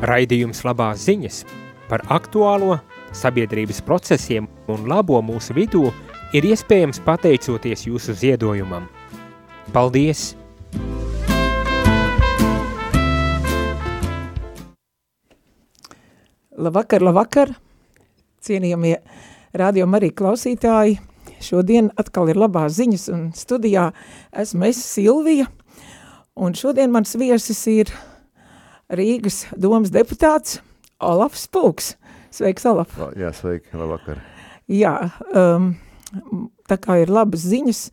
Raidījums labās ziņas par aktuālo sabiedrības procesiem un labo mūsu vidū ir iespējams pateicoties jūsu ziedojumam. Paldies! Labvakar, labvakar, cienījamie rādījumi arī klausītāji. Šodien atkal ir labās ziņas un studijā esmu es Silvija, un šodien mans viesis ir Rīgas domas deputāts Olafs Pūks. Sveiks, Olaf! Jā, sveiki, labvakar! Jā, um, tā kā ir labas ziņas,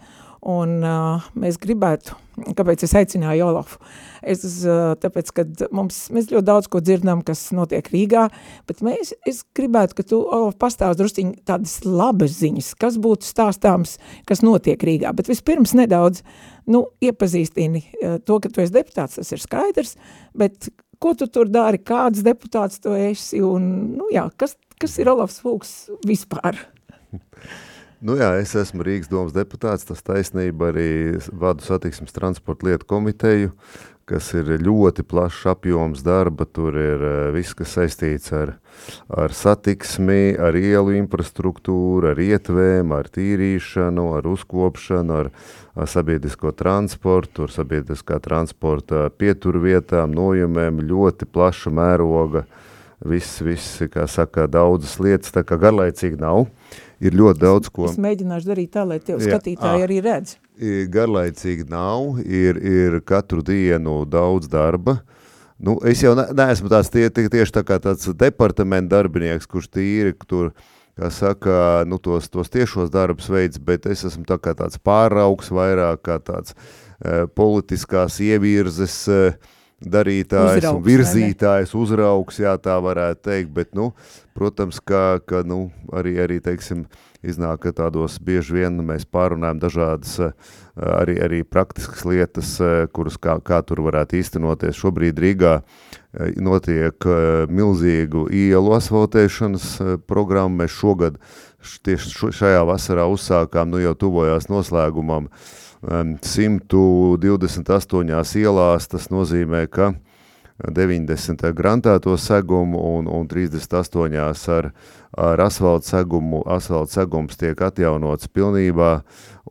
un uh, mēs gribētu, kāpēc es aicināju Olafu, es, uh, tāpēc, kad mums, mēs ļoti daudz ko dzirdam, kas notiek Rīgā, bet mēs, es gribētu, ka tu, Olaf, pastāst drusciņi tādas labas ziņas, kas būtu stāstāms, kas notiek Rīgā, bet vispirms nedaudz, nu, iepazīstini uh, to, ka tu esi deputāts, tas ir skaidrs, bet ko tu tur dari, kāds deputāts tu esi, un, nu jā, kas, kas ir Olafs Fulks vispār? Nu jā, es esmu Rīgas domas deputāts, tas taisnība arī vadu satiksmes transporta lietu komiteju, kas ir ļoti plašs apjoms darba, tur ir uh, viss, kas saistīts ar, ar satiksmi, ar ielu infrastruktūru, ar ietvēm, ar tīrīšanu, ar uzkopšanu, ar, ar sabiedrisko transportu, ar sabiedriskā transporta pieturvietām, nojumēm, ļoti plaša mēroga, viss, viss, kā saka, daudzas lietas, tā kā garlaicīgi nav. Uh, ir ļoti daudz ko. Es mēģināšu darīt tā, lai tev skatītāji arī redz. Garlaicīgi nav, ir, ir katru dienu daudz darba. Nu, es jau ne, neesmu tāds tie, tie, tieši tā kā tāds departamenta darbinieks, kurš tīri tur, kā saka, nu, tos, tos tiešos darbus veids, bet es esmu tā kā tāds pāraugs vairāk, kā tāds uh, politiskās ievirzes uh, darītājs uzraugs, un virzītājs, uzraugs, jā, tā varētu teikt, bet, nu, protams, ka, ka nu, arī, arī, teiksim, iznāk, ka tādos bieži vien mēs pārunājam dažādas arī, arī praktiskas lietas, kuras kā, kā tur varētu īstenoties. Šobrīd Rīgā notiek milzīgu ielu asfaltēšanas programmu. Mēs šogad tieši šajā vasarā uzsākām, nu jau tuvojās noslēgumam, uh, 128 ielās, tas nozīmē, ka 90 grantēto segumu un, un 38 ar, ar asfaltu segumu. Asfaltu segums tiek atjaunots pilnībā,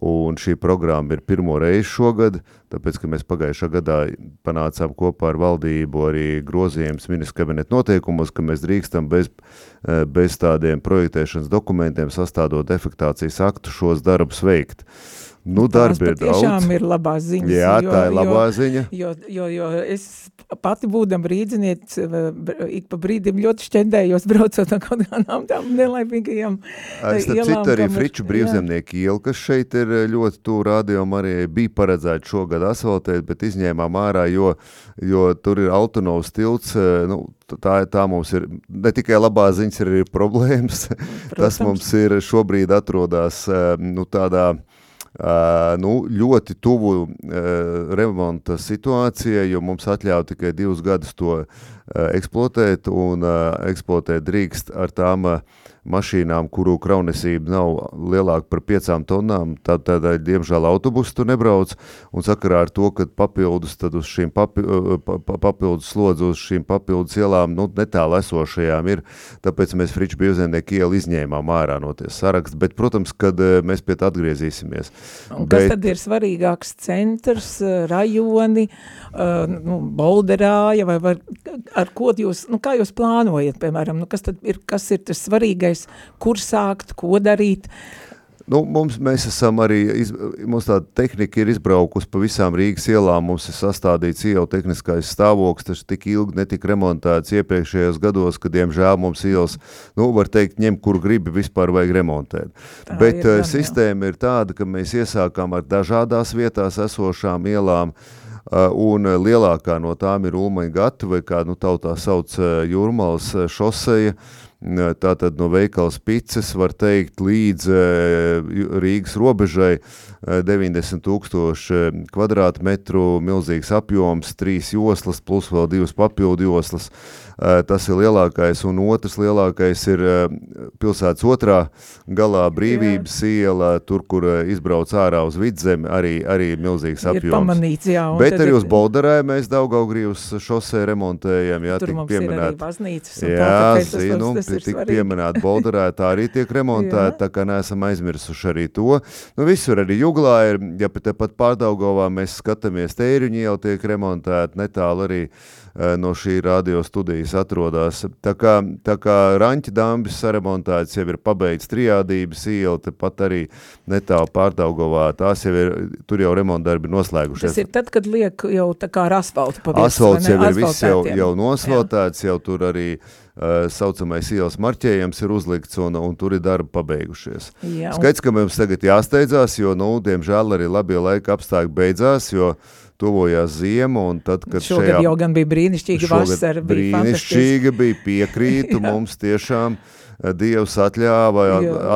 un šī programma ir pirmo reizi šogad, tāpēc, ka mēs pagājušā gadā panācām kopā ar valdību arī grozījums ministra kabineta noteikumos, ka mēs drīkstam bez, bez tādiem projektēšanas dokumentiem sastādot efektācijas aktu šos darbus veikt. Uh, Nu, darbi ir daudz. Tiešām ir labā ziņas. Jā, jo, tā ir labā jo, ziņa. Jo, jo, jo es pati būdam rīdziniec, ik pa brīdim ļoti šķendējos braucot no kaut kādām tām nelaimīgajām Es tam citu arī Friču brīvzemnieku ielu, kas šeit ir ļoti tū rādījuma arī bija paredzēts šogad asfaltēt, bet izņēmām ārā, jo, jo tur ir autonovs tilts, nu, tā, tā mums ir, ne tikai labā ziņas, ir arī problēmas. Protams. Tas mums ir šobrīd atrodās nu, tādā Uh, nu, ļoti tuvu uh, remonta situācijai, jo mums atļauj tikai divus gadus to uh, eksploatēt, un eksploatēt drīkst ar tām uh, mašīnām, kuru kraunesība nav lielāka par piecām tonnām, tad, tad diemžēl autobusu tur nebrauc, un sakarā ar to, ka papildus uz šīm papi, papildus slodzi uz šīm papildus ielām, nu, netālu esošajām ir, tāpēc mēs Friču Bievzemnieku ielu izņēmām ārā no ties saraksts, bet, protams, kad mēs pie tā atgriezīsimies. Un kas bet, tad ir svarīgāks? Centrs, rajoni, nu, Bolderāja, vai var, ar ko jūs, nu, kā jūs plānojat, piemēram, nu, kas tad ir, kas ir tas svarīgais vienīgais, kur sākt, ko darīt. Nu, mums mēs esam arī, iz, mums tāda tehnika ir izbraukusi pa visām Rīgas ielām, mums ir sastādīts ielu tehniskais stāvoklis, tas tik ilgi netika remontēts iepriekšējos gados, ka, diemžēl, mums ielas, nu, var teikt, ņem, kur gribi, vispār vajag remontēt. Tā Bet ir, gan, sistēma jā. ir tāda, ka mēs iesākām ar dažādās vietās esošām ielām, Uh, un lielākā no tām ir Ulmaņa gata, vai kā nu, tautā sauc uh, Jūrmals šoseja, uh, tātad no veikals pices var teikt līdz Rīgas robežai 90 tūkstoši kvadrātmetru, milzīgs apjoms, trīs joslas plus vēl divas papildu joslas. Tas ir lielākais, un otrs lielākais ir pilsētas otrā galā brīvības jā. iela, tur, kur izbrauc ārā uz vidzemi, arī, arī milzīgs apjoms. Ir pamanīts, jā. Bet arī uz Bolderē mēs Daugaugrīvus šosē remontējam, jā, tur tik pieminēt. Baznīcas, jā, tā, tas, nu, tas tik pieminēt Bolderē, tā arī tiek remontēta, tā kā neesam aizmirsuši arī to. Nu, visur arī Juglā ir, ja pat pārdaugovā mēs skatāmies, tēriņi jau tiek remontēti, netālu arī uh, Eh, no šī radio studijas atrodas. Tā kā, tā kā Raņķa dambis saremontēts, jau ir pabeigts trijādības iela, tepat arī netālu pārdaugovā, tās jau ir, tur jau remontdarbi noslēgušies. Tas ir tad, kad liek jau tā kā ar asfaltu pavirs, Asfalts jau ir viss jau, jau nosvaltēts, jau tur arī uh, saucamais ielas marķējums ir uzlikts un, un tur ir darbi pabeigušies. Jā, un... Skaidrs, ka mums tagad jāsteidzās, jo, nu, diemžēl arī labie laika apstākļi beidzās, jo uh, tuvojās ziema, un tad, kad šogad šajā, jau gan bija brīnišķīga vasara, bija brīnišķīga, bija piekrītu, mums tiešām eh, Dievs atļāva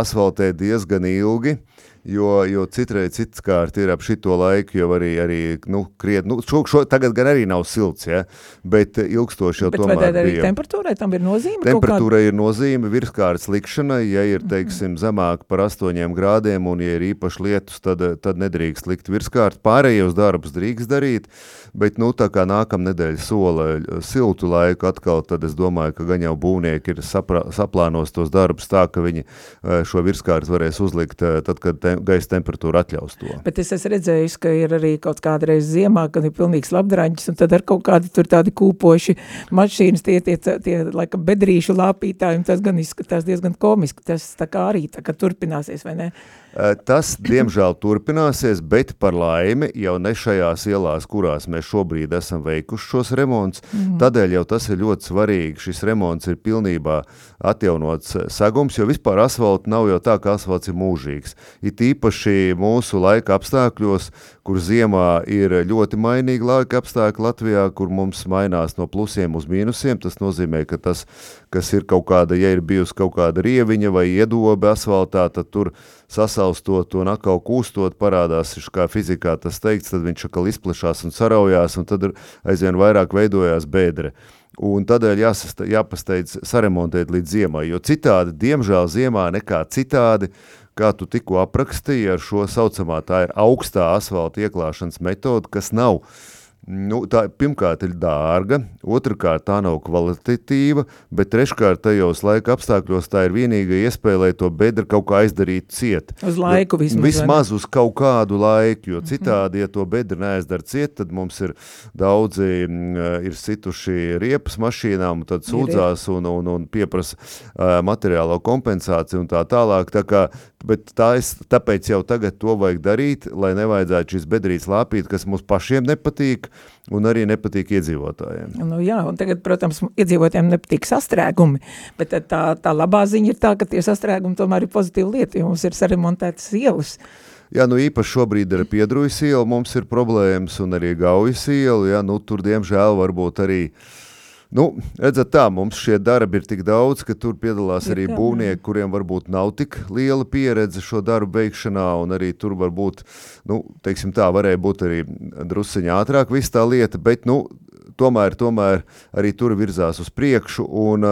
asfaltēt diezgan ilgi, jo, jo citreiz citskārt ir ap šito laiku jau arī, arī nu, kriet, nu, šo, šo, tagad gan arī nav silts, ja, bet ilgstoši jau bet tomēr bija. Bet arī temperatūrai tam ir nozīme? Temperatūrai ir nozīme virskārtas likšanai, ja ir, teiksim, zemāk par 8 grādiem un ja ir īpaši lietus, tad, tad nedrīkst likt virskārt. Pārējos darbus drīkst darīt, bet, nu, tā kā nākam nedēļa sola siltu laiku atkal, tad es domāju, ka gan jau būvnieki ir saprā, saplānos tos darbus tā, ka viņi eh, šo virskārtas varēs uzlikt eh, tad, kad te, gaisa temperatūra atļaus to. Bet es esmu redzējis, ka ir arī kaut kādreiz ziemā, kad ir pilnīgs labdraņķis, un tad ar kaut kādi tur tādi kūpoši mašīnas, tie, tie, tie, tie laikam bedrīšu lāpītāji, un tas gan izskatās diezgan komiski, tas tā kā arī tā kā turpināsies, vai ne? Eh, tas, diemžēl, turpināsies, bet par laimi jau ne šajās ielās, kurās mēs šobrīd esam veikuši šos remonts. Mm. Tādēļ jau tas ir ļoti svarīgi. Šis remonts ir pilnībā atjaunots sagums, jo vispār asfalts nav jau tā, ka asfalts ir mūžīgs. It īpaši mūsu laika apstākļos, kur ziemā ir ļoti mainīgi laika apstākļi Latvijā, kur mums mainās no plusiem uz mīnusiem. Tas nozīmē, ka tas, kas ir kaut kāda, ja ir bijusi kaut kāda rieviņa vai iedobe asfaltā, tad tur sasaustot un atkal kūstot parādās, kā fizikā tas teikts, tad viņš atkal izplešās un saraujās, un tad aizvien vairāk veidojās bēdre. Un tādēļ jāsasta, jāpasteidz saremontēt līdz ziemai, jo citādi, diemžēl ziemā nekā citādi, kā tu tikko aprakstīji ar šo saucamā, tā ir augstā asfalta ieklāšanas metode, kas nav uh, Nu, tā pirmkārt ir dārga, otrkārt tā nav kvalitatīva, bet treškārt tajos laika apstākļos tā ir vienīgā iespēja, lai to bedru kaut kā aizdarītu ciet. Uz laiku vismaz. Vismaz uz kaut kādu laiku, jo mhm. citādi, ja to bedru neaizdara ciet, tad mums ir daudzi m, ir situši riepas mašīnām, tad sūdzās un, un, un pieprasa uh, materiālo kompensāciju un tā tālāk. Tā kā, bet tā es, tāpēc jau tagad to vajag darīt, lai nevajadzētu šis bedrīts lāpīt, kas mums pašiem nepatīk, un arī nepatīk iedzīvotājiem. Nu, jā, un tagad, protams, iedzīvotājiem nepatīk sastrēgumi, bet tā, tā labā ziņa ir tā, ka tie sastrēgumi tomēr ir pozitīva lieta, jo mums ir saremontētas ielas. Jā, nu īpaši šobrīd ir piedrujas iela, mums ir problēmas, un arī gaujas iela, jā, nu tur diemžēl varbūt arī uh, Nu, redzat, tā mums šie darbi ir tik daudz, ka tur piedalās arī būvnieki, kuriem varbūt nav tik liela pieredze šo darbu veikšanā, un arī tur varbūt, nu, teiksim tā, varēja būt arī drusciņā ātrāk viss tā lieta, bet, nu, tomēr, tomēr arī tur virzās uz priekšu, un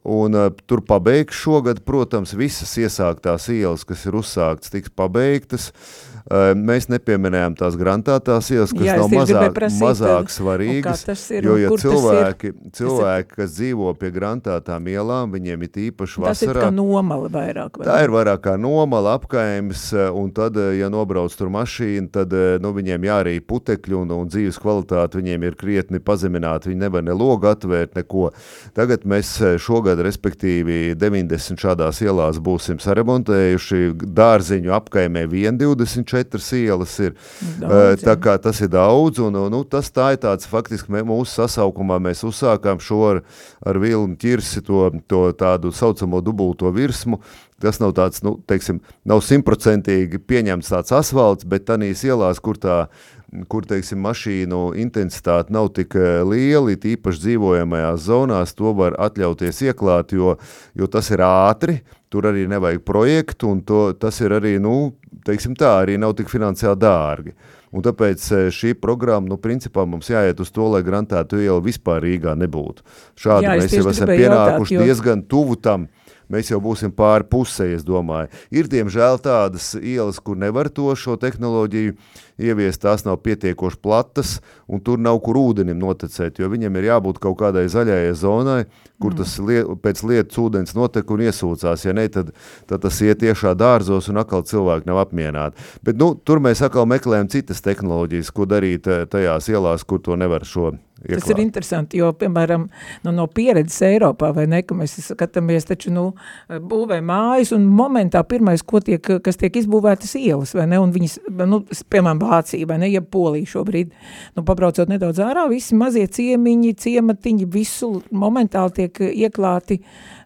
Un tur pabeigts šogad, protams, visas iesāktās ielas, kas ir uzsāktas, tiks pabeigtas. Uh, mēs nepieminējām tās grantētās ielas, kas Jā, nav mazāk, prasīt, mazāk svarīgas. Ir, jo, ja cilvēki, cilvēki, kas dzīvo pie grantētām ielām, viņiem ir īpaši vasarā. Tas ir kā nomala vairāk. Vai? Tā ir vairāk kā nomala apkaims, un tad, ja nobrauc tur mašīna, tad nu, viņiem jārī putekļi un, un dzīves kvalitāte viņiem ir krietni pazemināta. Viņi nevar ne logu atvērt, neko. Tagad mēs šogad, respektīvi 90 šādās ielās būsim saremontējuši, dārziņu apkaimē 124 ielas ir, daudz, tā kā tas ir daudz, un nu, tas tā ir tāds, faktiski mē, mūsu sasaukumā mēs uzsākām šo ar, ar vilnu ķirsi, to, to tādu saucamo dubulto virsmu, tas nav tāds, nu, teiksim, nav simtprocentīgi pieņemts tāds asfalts, bet tanīs ielās, kur tā, kur, teiksim, mašīnu intensitāte nav tik eh, liela, tīpaši dzīvojamajās zonās, to var atļauties ieklāt, jo, jo tas ir ātri, tur arī nevajag projektu, un to, tas ir arī, nu, teiksim tā, arī nav tik finansiāli dārgi. Un tāpēc eh, šī programma, nu, principā mums jāiet uz to, lai grantētu ielu vispār Rīgā nebūtu. Šādi Jā, mēs jau esam pienākuši jautāt, jo... diezgan tuvu tam, mēs jau būsim pāri pusē, es domāju. Ir, diemžēl, tādas ielas, kur nevar to šo tehnoloģiju ieviest, tās nav pietiekoši platas, un tur nav kur ūdenim noticēt, jo viņam ir jābūt kaut kādai zaļajai zonai, kur tas mm. liet, pēc lietas ūdens notek un iesūcās. Ja ne, tad, tad tas iet iešā dārzos un atkal cilvēki nav apmierināti. Bet nu, tur mēs atkal meklējam citas tehnoloģijas, ko darīt eh, tajās ielās, kur to nevar šo Ieklāt. Tas ir interesanti, jo, piemēram, nu, no pieredzes Eiropā, vai ne, ka mēs skatāmies, taču, nu, būvē mājas, un momentā pirmais, ko tiek, kas tiek izbūvētas ielas, vai ne, un viņas, nu, piemēram, Vācija, vai ne, ja Polija šobrīd, nu, pabraucot nedaudz ārā, visi mazie ciemiņi, ciematiņi, visu momentāli tiek ieklāti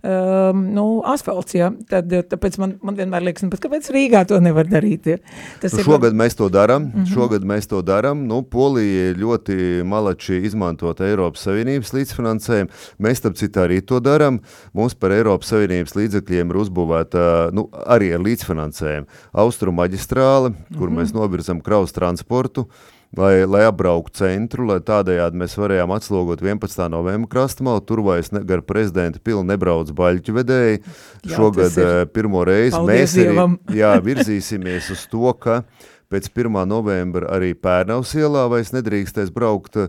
um, nu, asfalts, ja, tad tāpēc man, man vienmēr liekas, nu, kāpēc Rīgā to nevar darīt? Ja? Tas nu, šogad ir... mēs to darām, mm -hmm. šogad mēs to darām, nu, Polija ļoti malači izmantot Eiropas Savienības līdzfinansējumu, mēs tam citu arī to darām, mums par Eiropas Savienības līdzekļiem ir uzbūvēta, nu, arī ar līdzfinansējumu, Austrum maģistrāle, kur mm -hmm. mēs novirzam kraus transportu, uh, lai, lai apbrauktu centru, lai tādējādi mēs varējām atslogot 11. novembra krastmalu. Tur vairs ne, gar prezidenta pilnu nebrauc baļķu vedēji. Jā, Šogad. Eh, pirmo reizi mēs arī, jā, virzīsimies uz to, ka pēc 1. novembra arī Pērnavas ielā vairs nedrīkstēs braukt eh,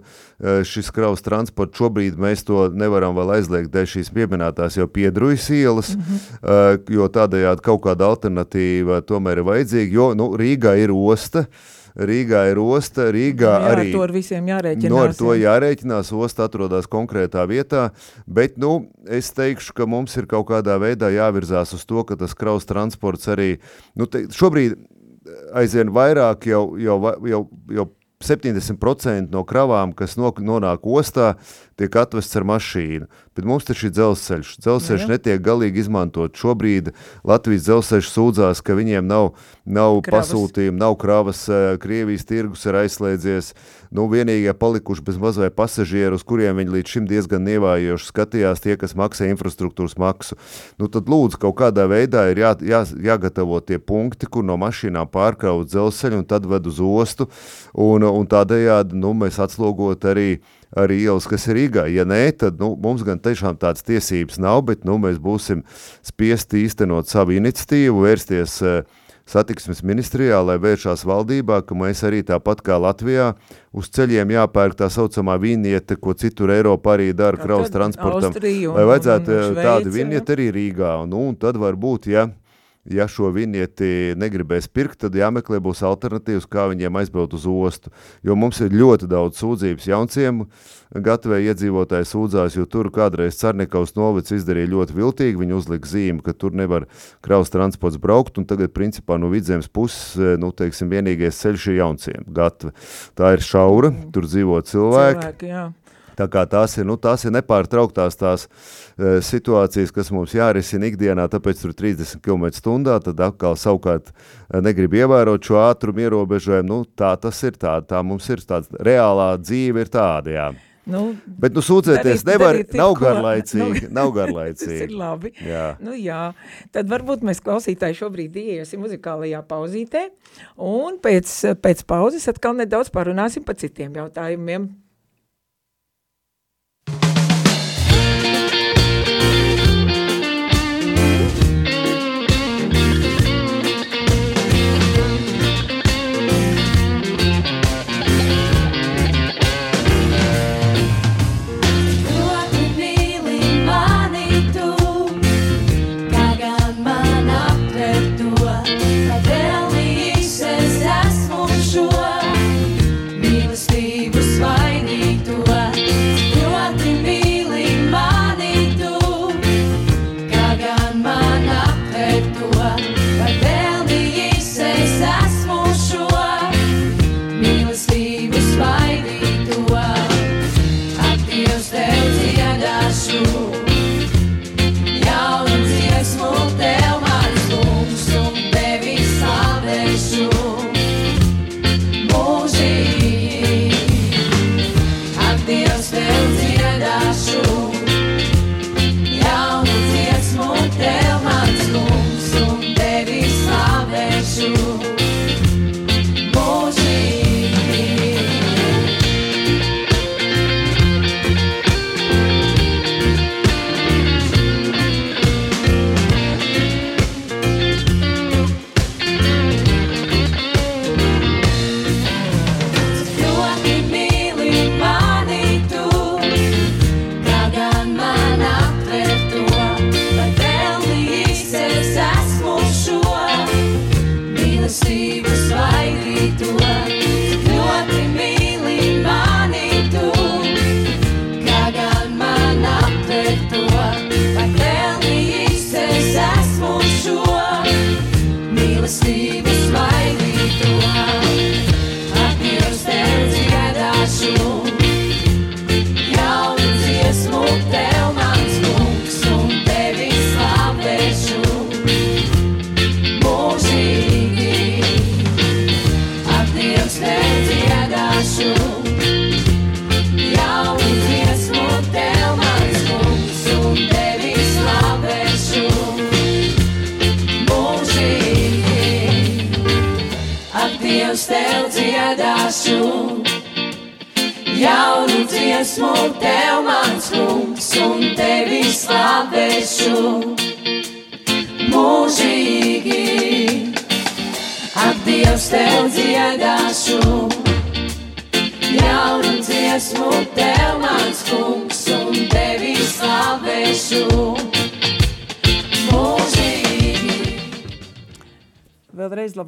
šis kraus transports. Šobrīd mēs to nevaram vēl aizliegt dēļ šīs pieminētās jau piedrujas ielas, mm -hmm. jo tādējādi kaut kāda alternatīva tomēr ir vajadzīga, jo nu, Rīgā ir osta, Rīgā ir osta, Rīgā jā, arī. Ar to visiem jārēķinās. No, ar to jārēķinās, osta atrodas konkrētā vietā, bet, nu, es teikšu, ka mums ir kaut kādā veidā jāvirzās uz to, ka tas kraus transports arī, nu, te, šobrīd aizvien vairāk jau, jau, jau, jau 70% no kravām, kas nonāk ostā, tiek atvests ar mašīnu. Bet mums taču ir dzelzceļš. Dzelzceļš netiek galīgi izmantot. Šobrīd Latvijas dzelzceļš sūdzās, ka viņiem nav, nav pasūtījumu, nav kravas, eh, Krievijas tirgus ir aizslēdzies. Nu, vienīgie palikuši bez mazvai pasažieru, uz kuriem viņi līdz šim diezgan nievājoši skatījās tie, kas maksā infrastruktūras maksu. Nu, tad lūdzu, kaut kādā veidā ir jā, jā, jāgatavo tie punkti, kur no mašīnām pārkraut dzelzceļu un tad ved uz ostu. Un, un tādējādi nu, mēs atslogot arī arī ielas, kas ir Rīgā. Ja nē, tad nu, mums gan tiešām tādas tiesības nav, bet nu, mēs būsim spiesti īstenot savu iniciatīvu, vērsties uh, satiksmes ministrijā, lai vēršās valdībā, ka mēs arī tāpat kā Latvijā uz ceļiem jāpērk tā saucamā viniete, ko citur Eiropā arī dara kraus transportam, Austriju, lai vajadzētu un, un tādu vinieti arī Rīgā. Nu, un tad varbūt, ja ja šo vinieti negribēs pirkt, tad jāmeklē būs alternatīvas, kā viņiem aizbraukt uz ostu. Jo mums ir ļoti daudz sūdzības jaunciem, gatavē iedzīvotāji sūdzās, jo tur kādreiz Carnekaus novads izdarīja ļoti viltīgi, viņi uzlika zīmi, ka tur nevar kraus transports braukt, un tagad principā no vidzemes puses, nu, teiksim, vienīgais ceļš ir jaunciem gatve. Tā ir šaura, tur dzīvo cilvēki. cilvēki jā. Tā kā tās ir, nu, tās ir nepārtrauktās tās uh, situācijas, kas mums jārisina ikdienā, tāpēc tur 30 km stundā, tad atkal savukārt uh, negrib ievērot šo ātrumu ierobežojumu. Nu, tā tas ir tā, tā mums ir tāds reālā dzīve ir tāda, jā. Nu, Bet, nu, sūdzēties darīt, nevar, darīt nav garlaicīgi, nu, nav garlaicīgi. tas ir labi. Jā. Nu, jā. Tad varbūt mēs klausītāji šobrīd ieiesim muzikālajā pauzītē, un pēc, pēc pauzes atkal nedaudz parunāsim par citiem jautājumiem.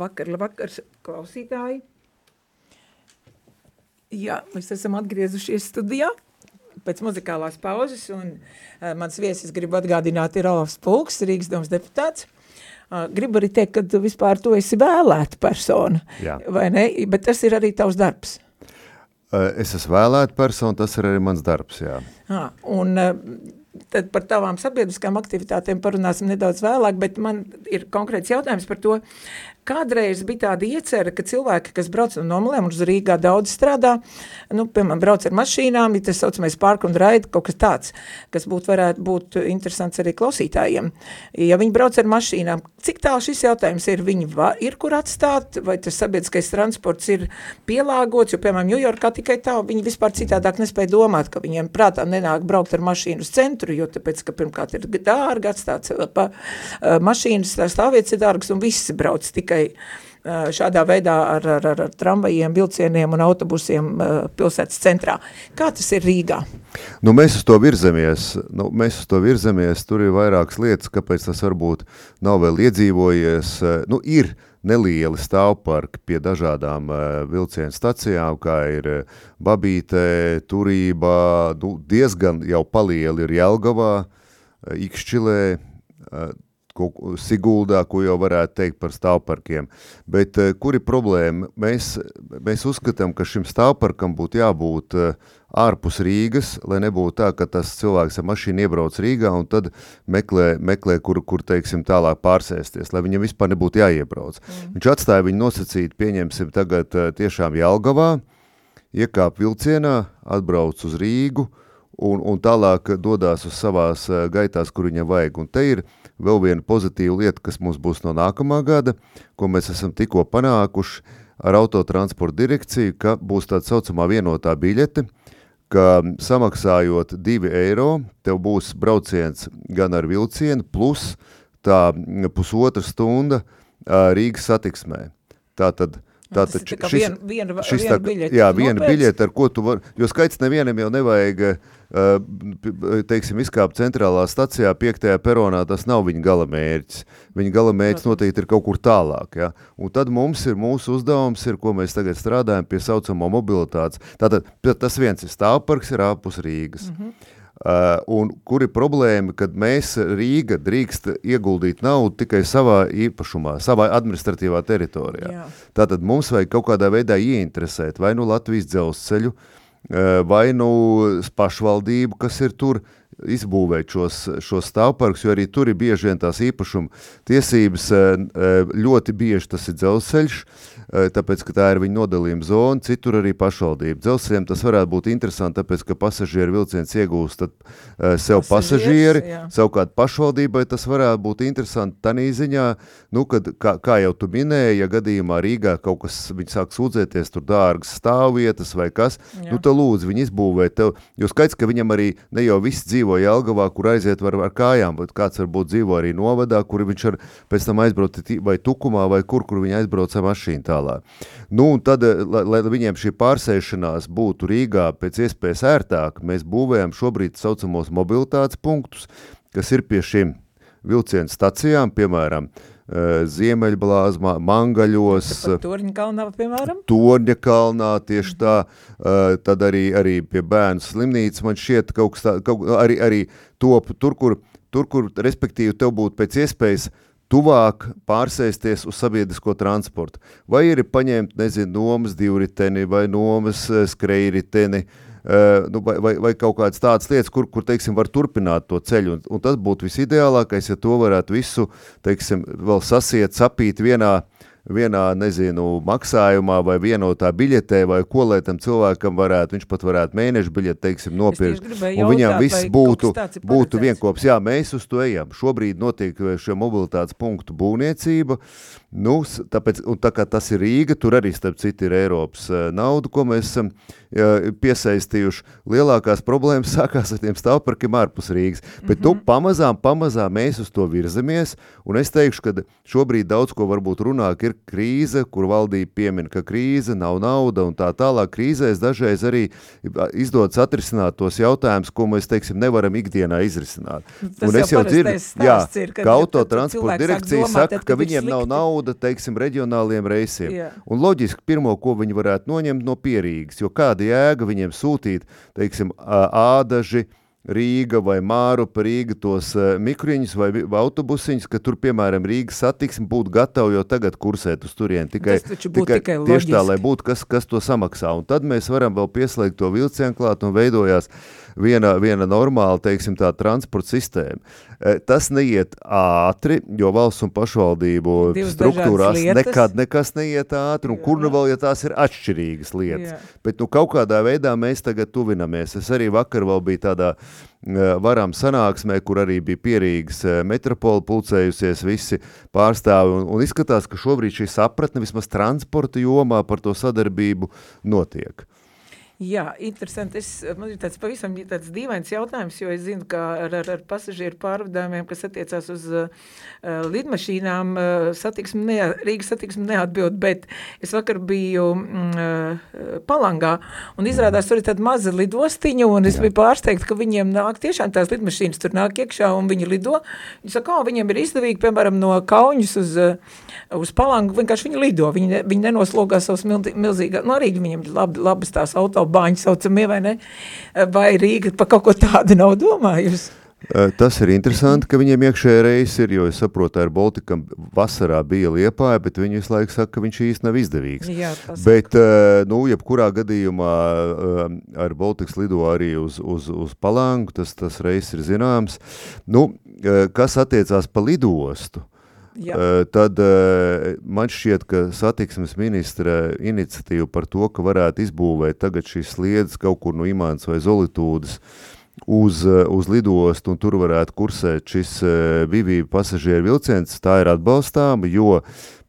Labvakar, labvakar, klausītāji. Jā, mēs esam atgriezušies studijā pēc muzikālās pauzes, un uh, mans viesis gribu atgādināt ir Olafs Pulks, Rīgas domas deputāts. Uh, gribu arī teikt, ka tu vispār tu esi vēlēta persona, Jā. vai ne? Bet tas ir arī tavs darbs. Uh, es esmu vēlēta persona, tas ir arī mans darbs, jā. Ah, un uh, tad par tavām sabiedriskām aktivitātēm parunāsim nedaudz vēlāk, bet man ir konkrēts jautājums par to, Kādreiz bija tāda iecerē, ka cilvēki, kas brauc no nomalēm, uz Rīgā daudz strādā, nu, piemēram, brauc ar mašīnām, ir tas saucamais park un raida, kaut kas tāds, kas būtu varētu būt interesants arī klausītājiem. Ja viņi brauc ar mašīnām, cik tālu šis jautājums ir, viņi va, ir kur atstāt, vai tas sabiedriskais transports ir pielāgots, jo, piemēram, Ņujorkā tikai tā, viņi vispār citādāk nespēja domāt, ka viņiem prātā nenāk braukt ar mašīnu uz centru, jo tāpēc, ka pirmkārt ir dārgi atstāt pa, uh, mašīnas, stāvvietas ir dārgas un visi brauc tikai tikai šādā veidā ar, ar, ar, ar tramvajiem, vilcieniem un autobusiem pilsētas centrā. Kā tas ir Rīgā? Nu, mēs uz to virzamies, nu, mēs uz to virzamies, tur ir vairākas lietas, kāpēc tas varbūt nav vēl iedzīvojies. Nu, ir nelieli stāvparki pie dažādām vilcienu stacijām, kā ir Babīte, Turība, nu, diezgan jau palieli ir Jelgavā, Ikšķilē, uh, Siguldā, ko jau varētu teikt par stāvparkiem. Bet uh, kur ir problēma? Mēs, mēs uzskatām, ka šim stāvparkam būtu jābūt uh, ārpus Rīgas, lai nebūtu tā, ka tas cilvēks ar mašīnu iebrauc Rīgā un tad meklē, meklē kur, kur teiksim, tālāk pārsēsties, lai viņam vispār nebūtu jāiebrauc. Mm. Viņš atstāja viņu nosacīt, pieņemsim tagad uh, tiešām Jelgavā, iekāp vilcienā, atbrauc uz Rīgu, un, un tālāk dodās uz savās gaitās, kur viņam vajag. Un te ir vēl viena pozitīva lieta, kas mums būs no nākamā gada, ko mēs esam tikko panākuši ar autotransporta direkciju, ka būs tāda saucamā vienotā biļete, ka samaksājot 2 eiro, tev būs brauciens gan ar vilcienu, plus tā pusotra stunda Rīgas satiksmē. Tātad Tātad tas ir tā šis, vien, vien, šis viena biļete. Jā, viena biļete, ar ko tu var, jo skaits nevienam jau nevajag, teiksim, izkāpt centrālā stacijā, piektajā peronā, tas nav viņa gala mērķis. Viņa gala mērķis noteikti ir kaut kur tālāk, ja? Un tad mums ir, mūsu uzdevums ir, ko mēs tagad strādājam pie saucamo mobilitātes. Tātad tas viens ir stāvparks, ir āpus Rīgas. Mm -hmm. Uh, un kur ir problēma, kad mēs Rīga drīkst ieguldīt naudu tikai savā īpašumā, savā administratīvā teritorijā. Jā. Tātad mums vajag kaut kādā veidā ieinteresēt vai nu Latvijas dzelzceļu, uh, vai nu pašvaldību, kas ir tur, izbūvēt šos, šos stāvparkus, jo arī tur ir bieži vien tās īpašuma tiesības, ļoti bieži tas ir dzelzceļš, tāpēc, ka tā ir viņa nodalījuma zona, citur arī pašvaldība. Dzelzceļiem tas varētu būt interesanti, tāpēc, ka pasažieru vilciens iegūst tad, sev pasažieri, jā. savukārt pašvaldībai tas varētu būt interesanti tanī ziņā, nu, kad, kā, kā jau tu minēji, ja gadījumā Rīgā kaut kas, viņi sāk sūdzēties, tur dārgas stāvvietas vai kas, jā. nu, tā lūdzu, viņi izbūvē tev, jo skaits, ka viņam arī ne jau viss dzīvo Jelgavā, kur aiziet var ar kājām, bet kāds varbūt dzīvo arī novadā, kur viņš var pēc tam aizbraukt vai tukumā vai kur, kur viņi aizbrauc ar mašīnu tālāk. Nu, un tad, eh, lai, lai viņiem šī pārsēšanās būtu Rīgā pēc iespējas ērtāk, mēs būvējam šobrīd saucamos mobilitātes punktus, kas ir pie šīm vilcienu stacijām, piemēram, eh, Ziemeļblāzmā, Mangaļos. Torņa kalnā, piemēram? Torņa kalnā, tieši tā, eh, tad arī, arī pie bērnu slimnīcas man šķiet kaut kas tā, kaut, arī, arī top, tur, kur, tur, kur, respektīvi, tev būtu pēc iespējas tuvāk pārsēsties uz sabiedrisko transportu. Vai ir paņemt, nezinu, nomas divriteni vai nomas eh, skrejriteni, uh, nu, vai, vai, vai kaut kādas tādas lietas, kur, kur teiksim, var turpināt to ceļu. Un, un tas būtu visideālākais, ja to varētu visu, teiksim, vēl sasiet, sapīt vienā uh, vienā, nezinu, maksājumā vai vienotā biļetē, vai ko lai tam cilvēkam varētu, viņš pat varētu mēnešu biļeti, teiksim, nopirkt, un viņam viss būtu, būtu vienkops. Jā, mēs uz to ejam. Šobrīd notiek šo mobilitātes punktu būvniecība, nu, tāpēc, tā kā tas ir Rīga, tur arī, starp citu, ir Eiropas uh, naudu, ko mēs esam piesaistījuši. Lielākās problēmas sākās ar tiem stāvparkiem ārpus Rīgas, bet mm -hmm. nu, pamazām, pamazām mēs uz to virzamies, un es teikšu, ka šobrīd daudz ko varbūt runāk ir krīze, kur valdība piemin, ka krīze nav nauda un tā tālāk. Krīzēs dažreiz arī izdodas atrisināt tos jautājumus, ko mēs, teiksim, nevaram ikdienā izrisināt. Tas un es jau dzirdu, jā, ir, ka, autotransporta direkcija saka, ka viņiem nav nauda, teiksim, reģionāliem reisiem. Jā. Un loģiski pirmo, ko viņi varētu noņemt no pierīgas, jo kāda jēga viņiem sūtīt, teiksim, ādaži, Rīga vai Mārupa Rīga tos uh, mikriņus vai, autobusiņus, ka tur, piemēram, Rīgas satiksme būtu gatava jau tagad kursēt uz turieni. Tikai, tikai, tikai tieši tā, lai būtu kas, kas to samaksā. Un tad mēs varam vēl pieslēgt to vilcienu klāt un veidojās viena, viena normāla, teiksim tā, transporta sistēma. E, tas neiet ātri, jo valsts un pašvaldību Divas struktūrās nekad nekas neiet ātri, un Jā. kur nu vēl, ja tās ir atšķirīgas lietas. Jā. Bet nu kaut kādā veidā mēs tagad tuvinamies. Es arī vakar vēl biju tādā e, varam sanāksmē, kur arī bija pierīgas e, metropola pulcējusies visi pārstāvi, un, un izskatās, ka šobrīd šī sapratne vismaz transporta jomā par to sadarbību notiek. Jā, interesanti. Es, man ir tāds pavisam tāds dīvains jautājums, jo es zinu, ka ar, ar, ar pasažieru pārvadājumiem, kas attiecās uz uh, lidmašīnām, uh, satiksmi ne, Rīgas satiksmi neatbild, bet es vakar biju uh, Palangā un izrādās tur ir tāda maza lidostiņa un es Jā. biju pārsteigta, ka viņiem nāk tiešām tās lidmašīnas tur nāk iekšā un viņi lido. Viņi saka, kā viņiem ir izdevīgi, piemēram, no Kauņas uz, uz Palangu, vienkārši viņi lido, viņi, viņi nenoslogā savus milzīgā, no nu, Rīga viņiem ir lab, labas tās auto bāņu saucamie, vai ne? Vai Rīga pa kaut ko tādu nav domājusi? Tas ir interesanti, ka viņiem iekšējā reisa ir, jo es saprotu, ar Baltikam vasarā bija liepāja, bet viņi visu laiku saka, ka viņš īsti nav izdevīgs. Jā, bet, nu, jebkurā gadījumā ar Baltikas lido arī uz, uz, uz Palangu, tas, tas reis ir zināms. Nu, kas attiecās pa lidostu, Jā. Eh, tad eh, man šķiet, ka satiksmes ministra iniciatīva par to, ka varētu izbūvēt tagad šīs sliedas kaut kur no Imants vai Zolitūdas uz, eh, uz lidostu un tur varētu kursēt šis Vivība pasažieru vilciens, tā ir atbalstāma, jo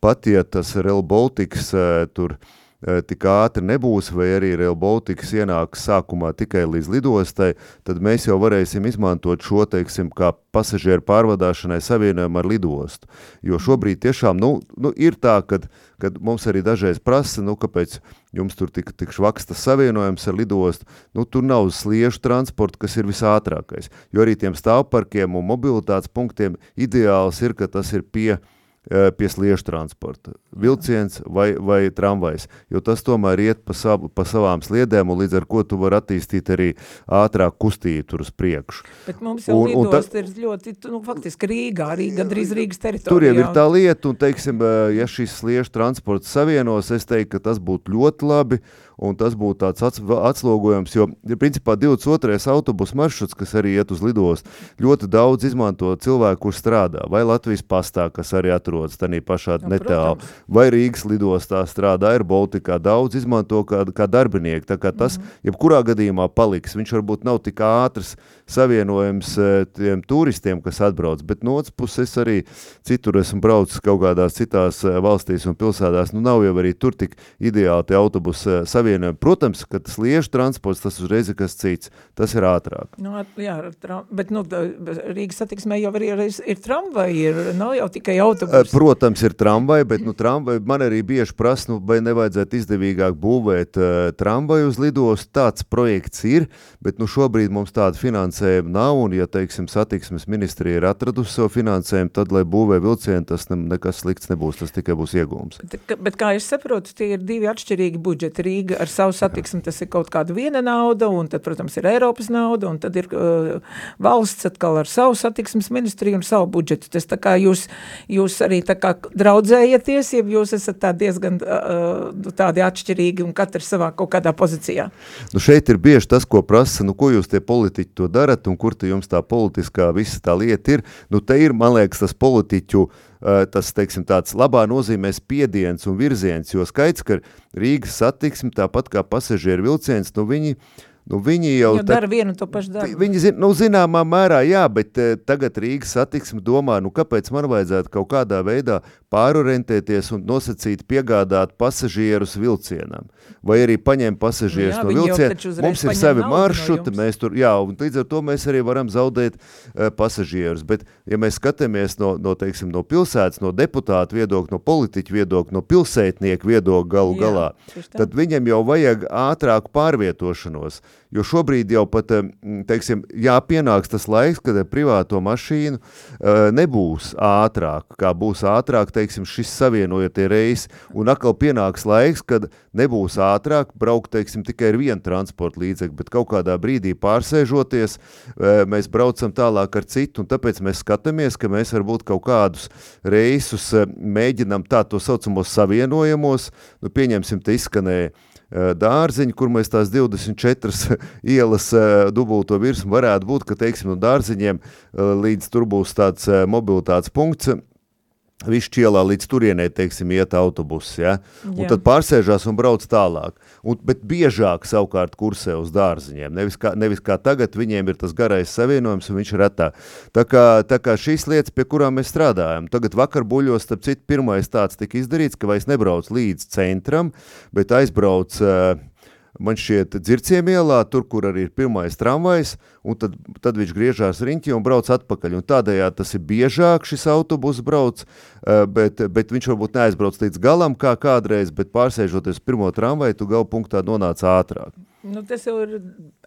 pat ja tas Rail Baltics tur Eh, tik ātri nebūs, vai arī Rail Baltics ienāks sākumā tikai līdz lidostai, tad mēs jau varēsim izmantot šo, teiksim, kā pasažieru pārvadāšanai savienojumu ar lidostu. Jo šobrīd tiešām, nu, nu ir tā, kad, kad mums arī dažreiz prasa, nu, kāpēc jums tur tik, tik švaks tas savienojums ar lidostu, nu, tur nav sliežu transporta, kas ir visātrākais. Jo arī tiem stāvparkiem un mobilitātes punktiem ideāls ir, ka tas ir pie uh, Eh, pie sliežu transporta. Vilciens vai, vai tramvajs, jo tas tomēr iet pa, savu, pa savām sliedēm, un līdz ar ko tu vari attīstīt arī ātrāk kustību tur uz priekšu. Bet mums jau un, un ir ļoti, nu, faktiski Rīgā, arī gandrīz Rīgas teritorijā. Tur jau ir tā lieta, un, teiksim, ja šis sliežu transports savienos, es teiktu, ka tas būtu ļoti labi, un tas būtu tāds ats, atslogojums, jo, principā, 22. autobus maršruts, kas arī iet uz lidos, ļoti daudz izmanto cilvēku, kur strādā, vai Latvijas pastā, kas arī atrodas tādā pašā ja, netālu, vai Rīgas lidostā strādā, ir Baltikā, daudz izmanto kā, kā darbinieki, tā kā tas, mm -hmm. jebkurā gadījumā paliks, viņš varbūt nav tik ātrs savienojums eh, tiem turistiem, kas atbrauc, bet no otras puses arī citur esmu braucis kaut kādās citās eh, valstīs un pilsētās, nu nav jau arī tur tik ideāli tie autobusi eh, savienojumi. Protams, ka tas liešu transports, tas uzreiz ir kas cits, tas ir ātrāk. Nu, jā, bet nu, Rīgas satiksmē jau arī ir, ir tramvai, ir, nav jau tikai autobusi. Protams, ir tramvai, bet nu, tramvai man arī bieži prasa, nu, vai nevajadzētu izdevīgāk būvēt uh, tramvai uz lidos. Tāds projekts ir, bet nu, šobrīd mums tāda finansējuma nav, un ja, teiksim, satiksmes ministrija ir atradusi savu finansējumu, tad, lai būvē vilcienu, tas ne, nekas slikts nebūs, tas tikai būs iegūms. Bet, bet kā es saprotu, tie ir divi atšķirīgi budžeti. Rīga ar savu satiksmi, tas ir kaut kāda viena nauda, un tad, protams, ir Eiropas nauda, un tad ir uh, valsts atkal ar savu satiksmes ministriju un savu budžetu. Tas tā kā jūs, jūs arī tā kā draudzējieties, ja jūs esat tā diezgan uh, tādi atšķirīgi un katrs savā kaut kādā pozīcijā. Nu šeit ir bieži tas, ko prasa, nu ko jūs tie politiķi to darat, un kur te jums tā politiskā visa tā lieta ir. Nu te ir, man liekas, tas politiķu uh, tas, teiksim, tāds labā nozīmē spiediens un virziens, jo skaidrs, ka Rīgas satiksmi, tāpat kā pasažieru vilciens, nu viņi, nu viņi jau... jau dara vienu to pašu darbu. Viņi, zin, nu, zināmā mērā, jā, bet eh, tagad Rīgas satiksmi domā, nu kāpēc man vajadzētu kaut kādā veidā pārorientēties un nosacīt piegādāt pasažierus vilcienam. Vai arī paņemt pasažierus nu, jā, no vilciena. Mums ir savi maršruti, no mēs tur, jā, un līdz ar to mēs arī varam zaudēt uh, pasažierus. Bet, ja mēs skatāmies no, no, teiksim, no pilsētas, no deputātu viedokļa, no politiķu viedokļa, no pilsētnieku viedokļa galu jā, galā, tad viņam jau vajag ātrāku pārvietošanos. Jo šobrīd jau pat, teiksim, jā, pienāks tas laiks, kad privāto mašīnu uh, nebūs ātrāk, kā būs ātrāk, teiksim, šis savienojotie reisi, un atkal pienāks laiks, kad nebūs ātrāk braukt, teiksim, tikai ar vienu transporta līdzekli, bet kaut kādā brīdī pārsēžoties, mēs braucam tālāk ar citu, un tāpēc mēs skatāmies, ka mēs varbūt kaut kādus reisus mēģinam tā to saucamos savienojamos, nu pieņemsim, te izskanēja dārziņu, kur mēs tās 24 ielas dubulto virsmu varētu būt, ka, teiksim, no dārziņiem līdz tur būs tāds mobilitātes punkts, Višķielā līdz turienei, teiksim, iet autobuss, ja? un Jā. tad pārsēžās un brauc tālāk. Un, bet biežāk savukārt kursē uz dārziņiem. Nevis kā, nevis kā tagad viņiem ir tas garais savienojums un viņš ir retā. Tā kā, tā kā šīs lietas, pie kurām mēs strādājam. Tagad vakar buļos, starp citu, pirmais tāds tika izdarīts, ka vairs nebrauc līdz centram, bet aizbrauc uh, man šķiet, dzirciem ielā, tur, kur arī ir pirmais tramvajs, un tad, tad viņš griežās riņķi un brauc atpakaļ. Un tādējādi tas ir biežāk šis autobus brauc, eh, bet, bet viņš varbūt neaizbrauc līdz galam kā kādreiz, bet pārsēžoties pirmo tramvaju, tu galu punktā nonāc ātrāk. Nu, tas jau ir,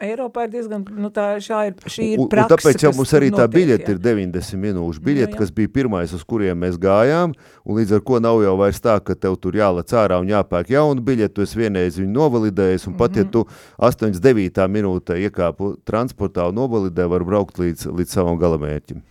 Eiropā ir diezgan, nu tā šā ir, šī ir praksa, un, un tāpēc jau mums arī tā biļete jā. ir 90 minūšu biļete, nu, kas bija pirmais, uz kuriem mēs gājām, un līdz ar ko nav jau vairs tā, ka tev tur jālec ārā un jāpērk jaunu biļeti, tu esi vienreiz viņu novalidējis, un pat, mm -hmm. ja mhm. tu 89. minūtē iekāpu transportā un novalidē, var braukt līdz, līdz savam galamērķim.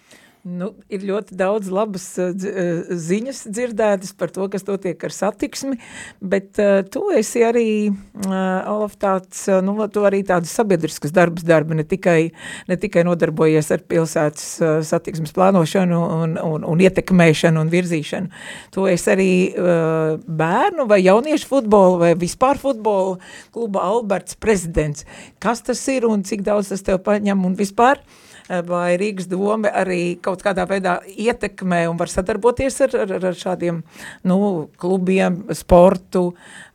Nu, ir ļoti daudz labas uh, ziņas dzirdētas par to, kas notiek ar satiksmi, bet uh, tu esi arī, uh, Olaf, tāds, nu, tu arī tādas sabiedriskas darbas darbi, ne tikai, ne tikai nodarbojies ar pilsētas uh, satiksmes plānošanu un, un, un ietekmēšanu un virzīšanu. Tu esi arī uh, bērnu vai jauniešu futbolu vai vispār futbolu kluba Alberts prezidents. Kas tas ir un cik daudz tas tev paņem un vispār? Uh, vai Rīgas doma arī kaut kādā veidā ietekmē un var sadarboties ar, ar, ar šādiem nu, klubiem, sportu,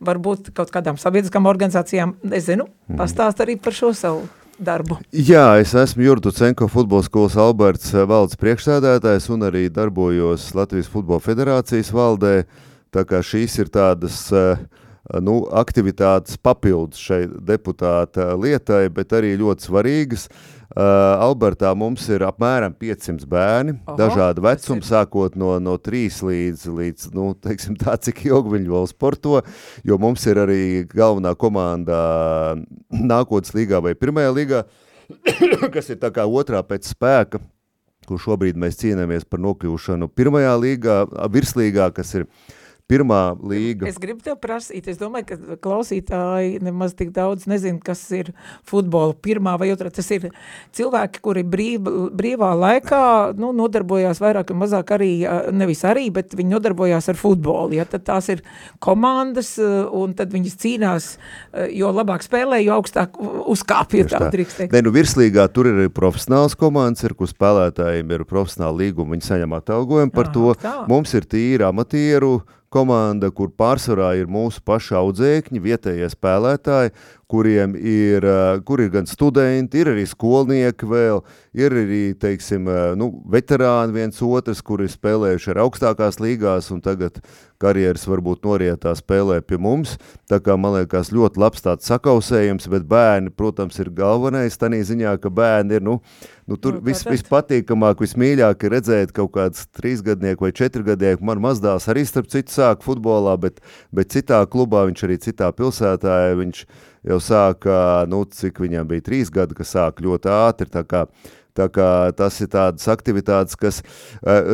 varbūt kaut kādām sabiedriskām organizācijām, nezinu, mhm. pastāst arī par šo savu darbu. Jā, es esmu Jurtu Cenko futbola skolas Alberts eh, valdes priekšsēdētājs un arī darbojos Latvijas futbola federācijas valdē, tā kā šīs ir tādas uh, nu, aktivitātes papildus šai deputāta lietai, bet arī ļoti svarīgas. Uh, Uh, Albertā mums ir apmēram 500 bērni, Aha, dažādi vecumi, sākot no, no 3 līdz, līdz nu, teiksim, tā, cik ilgi viņi vēl sporto, jo mums ir arī galvenā komanda nākotnes līgā vai pirmajā līgā, kas ir tā kā otrā pēc spēka, kur šobrīd mēs cīnāmies par nokļūšanu pirmajā līgā, virslīgā, kas ir pirmā līga. Es gribu tev prasīt, es domāju, ka klausītāji nemaz tik daudz nezin, kas ir futbola pirmā vai otrā. Tas ir cilvēki, kuri brīv, brīvā laikā nu, nodarbojās vairāk un mazāk arī, nevis arī, bet viņi nodarbojās ar futbolu. Ja? Tad tās ir komandas un tad viņas cīnās, jo labāk spēlē, jo augstāk uzkāpja tā, drīkst teikt. Ne, nu virslīgā tur ir profesionāls komandas, ir, kur spēlētājiem ir profesionāla līguma, viņi saņem atalgojumu par Jā, to. Tā. Mums ir tīri amatieru komanda, kur pārsvarā ir mūsu paša audzēkņi, vietējie spēlētāji, kuriem ir, kur ir gan studenti, ir arī skolnieki vēl, ir arī, teiksim, nu, veterāni viens otrs, kuri spēlējuši ar augstākās līgās un tagad karjeras varbūt norietā spēlē pie mums, tā kā man liekas ļoti labs tāds sakausējums, bet bērni, protams, ir galvenais tanī ziņā, ka bērni ir, nu, nu tur nu, vis, vispatīkamāk, vismīļāk ir redzēt kaut kāds trīsgadnieku vai četrgadnieku, man mazdās arī starp citu sāk futbolā, bet, bet citā klubā, viņš arī citā pilsētā, viņš jau sāka, nu, cik viņam bija trīs gadi, ka sāk ļoti ātri, tā kā, tā kā tas ir tādas aktivitātes, kas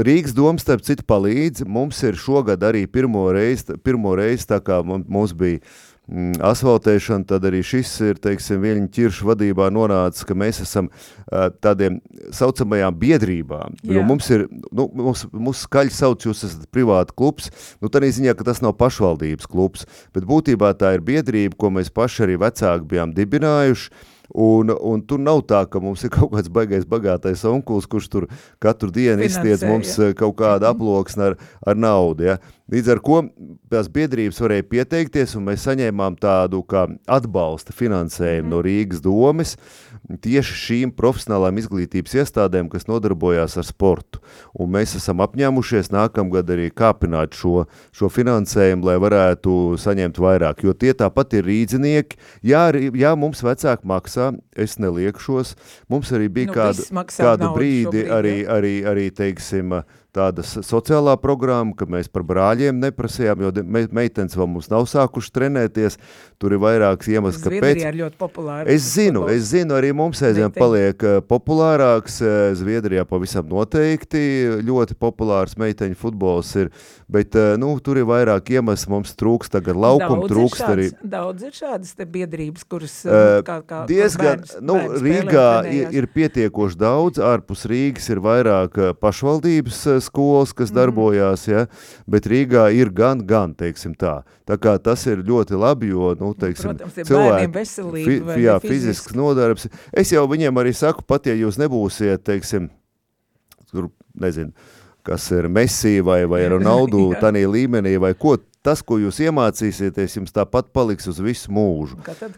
Rīgas domas, starp citu, palīdz. Mums ir šogad arī pirmo reizi, pirmo reizi tā kā mums bija mm, asfaltēšana, tad arī šis ir, teiksim, Viļņa ķiršu vadībā nonācis, ka mēs esam uh, tādiem saucamajām biedrībām, Jā. jo mums ir, nu, mums, mums skaļi sauc, jūs esat privāta klubs, nu, tādā ziņā, ka tas nav pašvaldības klubs, bet būtībā tā ir biedrība, ko mēs paši arī vecāki bijām dibinājuši, Un, un tur nav tā, ka mums ir kaut kāds baigais bagātais onkulis, kurš tur katru dienu izsniedz mums ja. kaut kādu mhm. aploksni ar, ar naudu. Ja. Līdz ar ko tās biedrības varēja pieteikties, un mēs saņēmām tādu kā atbalsta finansējumu mm. no Rīgas domes tieši šīm profesionālām izglītības iestādēm, kas nodarbojās ar sportu. Un mēs esam apņēmušies nākamgad arī kāpināt šo, šo finansējumu, lai varētu saņemt vairāk, jo tie tāpat ir rīdzinieki. Jā, jā mums vecāki maksā, es neliekšos, mums arī bija nu, kādu, kādu brīdi šobrīd, arī, arī, arī, teiksim, uh, tāda sociālā programma, ka mēs par brāļiem neprasījām, jo me, meitenes vēl mums nav sākuši trenēties, tur ir vairākas iemesls, kāpēc. Ir ļoti populāri. Es zinu, es zinu, arī mums aizvien paliek uh, populārāks, uh, Zviedrijā pavisam noteikti ļoti populārs meiteņu futbols ir, bet, uh, nu, tur ir vairāk iemesls, mums trūks tagad laukumu, trūkst šāds, arī. Daudz ir šādas te biedrības, kuras uh, kā, kā, diezgan, bērns, nu, bērns Rīgā ir, ir pietiekoši daudz, ārpus Rīgas ir vairāk pašvaldības skolas, kas mm. darbojās, ja, bet Rīgā ir gan, gan, teiksim tā. Tā kā tas ir ļoti labi, jo, nu, teiksim, Protams, cilvēki, veselība, fi, jā, fizisks nodarbs. Es jau viņiem arī saku, pat ja jūs nebūsiet, teiksim, tur, nezinu, kas ir Messi vai, vai Ronaldu tanī līmenī vai ko, tas, ko jūs iemācīsieties, jums tāpat paliks uz visu mūžu.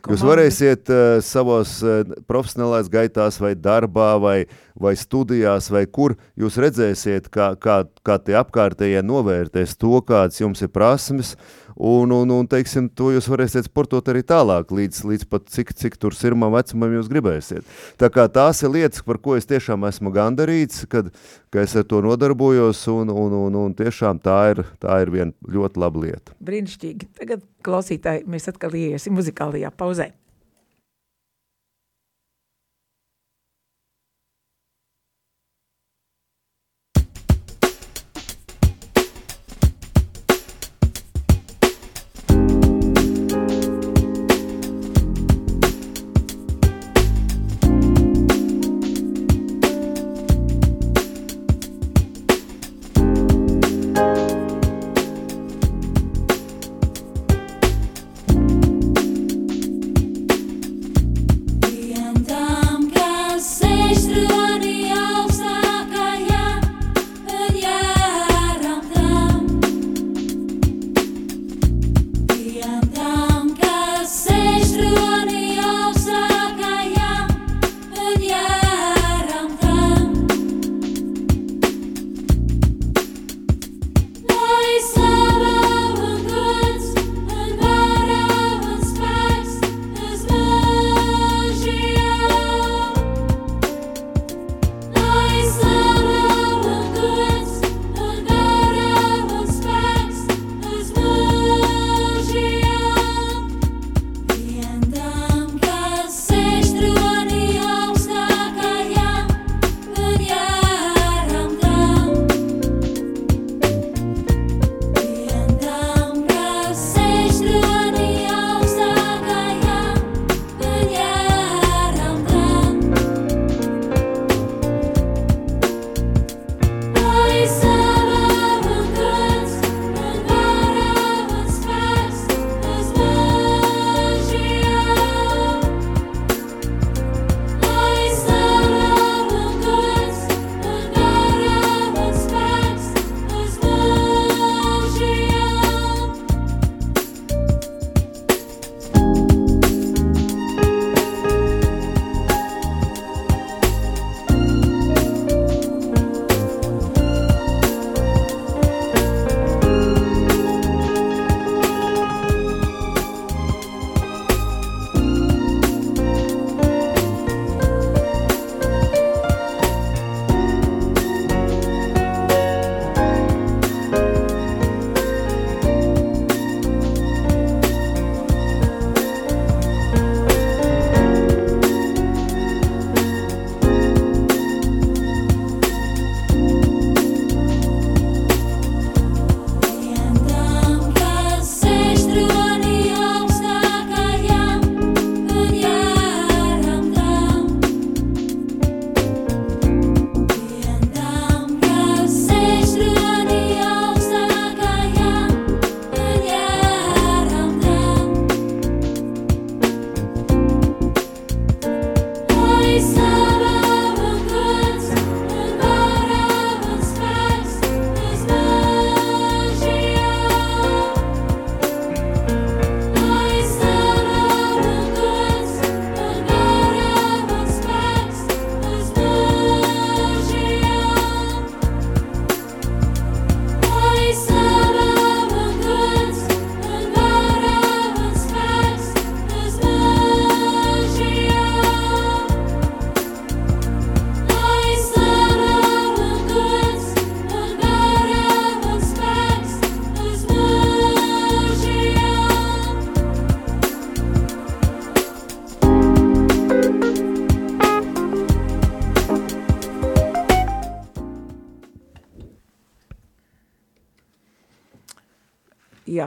Jūs varēsiet uh, savos uh, profesionālās gaitās vai darbā vai, vai studijās vai kur jūs redzēsiet, kā, kā, kā tie apkārtējie novērtēs to, kāds jums ir prasmes, un, un, un teiksim, to jūs varēsiet sportot arī tālāk, līdz, līdz pat cik, cik tur sirmam vecumam jūs gribēsiet. Tā kā tās ir lietas, par ko es tiešām esmu gandarīts, kad, ka es ar to nodarbojos, un, un, un, un tiešām tā ir, tā ir viena ļoti laba lieta. Brīnišķīgi. Tagad klausītāji, mēs atkal iesim muzikālajā pauzē.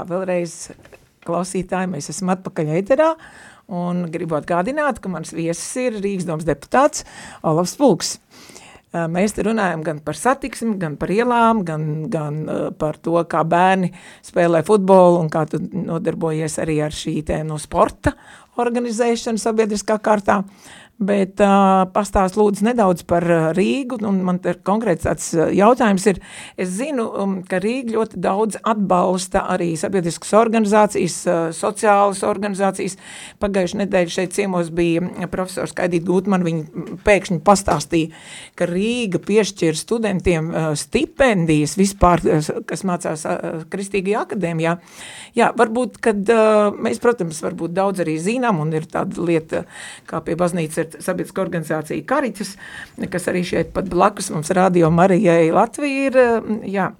Vēlreiz klausītāji, mēs esam atpakaļ ēterā un gribu atgādināt, ka mans viesis ir Rīgas domas deputāts Olafs Pulks. Mēs te runājam gan par satiksmi, gan par ielām, gan, gan par to, kā bērni spēlē futbolu un kā tu nodarbojies arī ar šī tē no sporta organizēšanu sabiedriskā kārtā. Uh, Bet uh, pastāst lūdzu nedaudz par Rīgu, un man ir konkrēts tāds jautājums ir, es zinu, um, ka Rīga ļoti daudz atbalsta arī sabiedriskas organizācijas, uh, sociālas organizācijas. Pagājuši nedēļu šeit ciemos bija profesors Kaidīt Gutman, viņi pēkšņi pastāstīja, ka Rīga piešķir studentiem uh, stipendijas vispār, kas mācās uh, Kristīgajā akadēmijā. Jā, varbūt, kad uh, mēs, protams, varbūt daudz arī zinām, un ir tāda lieta, kā pie baznīca ir sabiedriska organizācija Karitas, kas arī šeit pat blakus mums radio Marijai Latvija ir, jā.